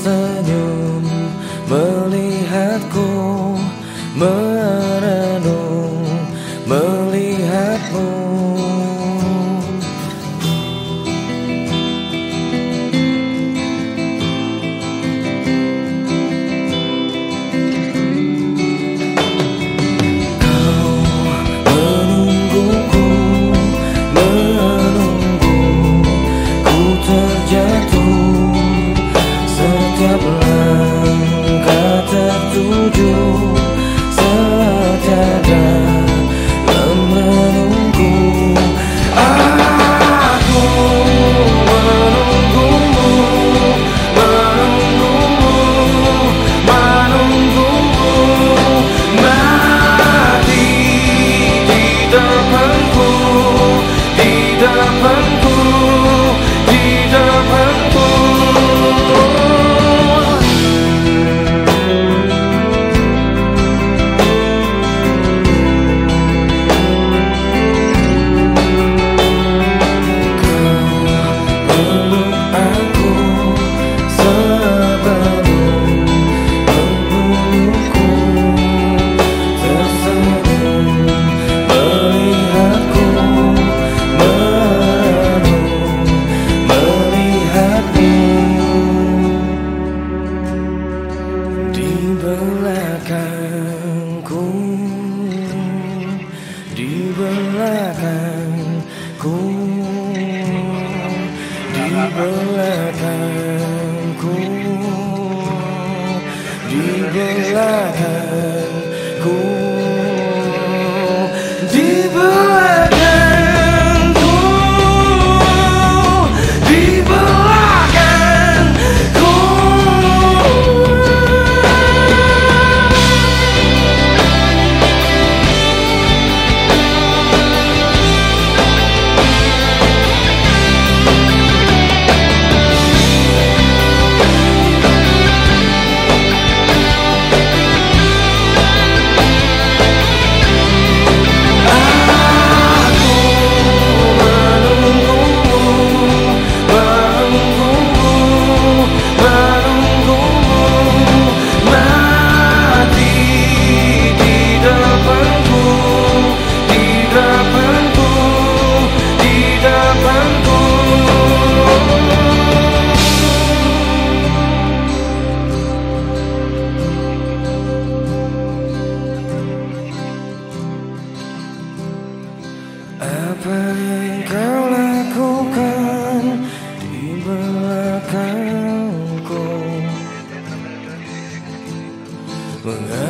tersenyum melihatku merenung melihatmu. belakangku di belakangku. Di belakangku. Apa yang kau lakukan di belakangku? Mengapa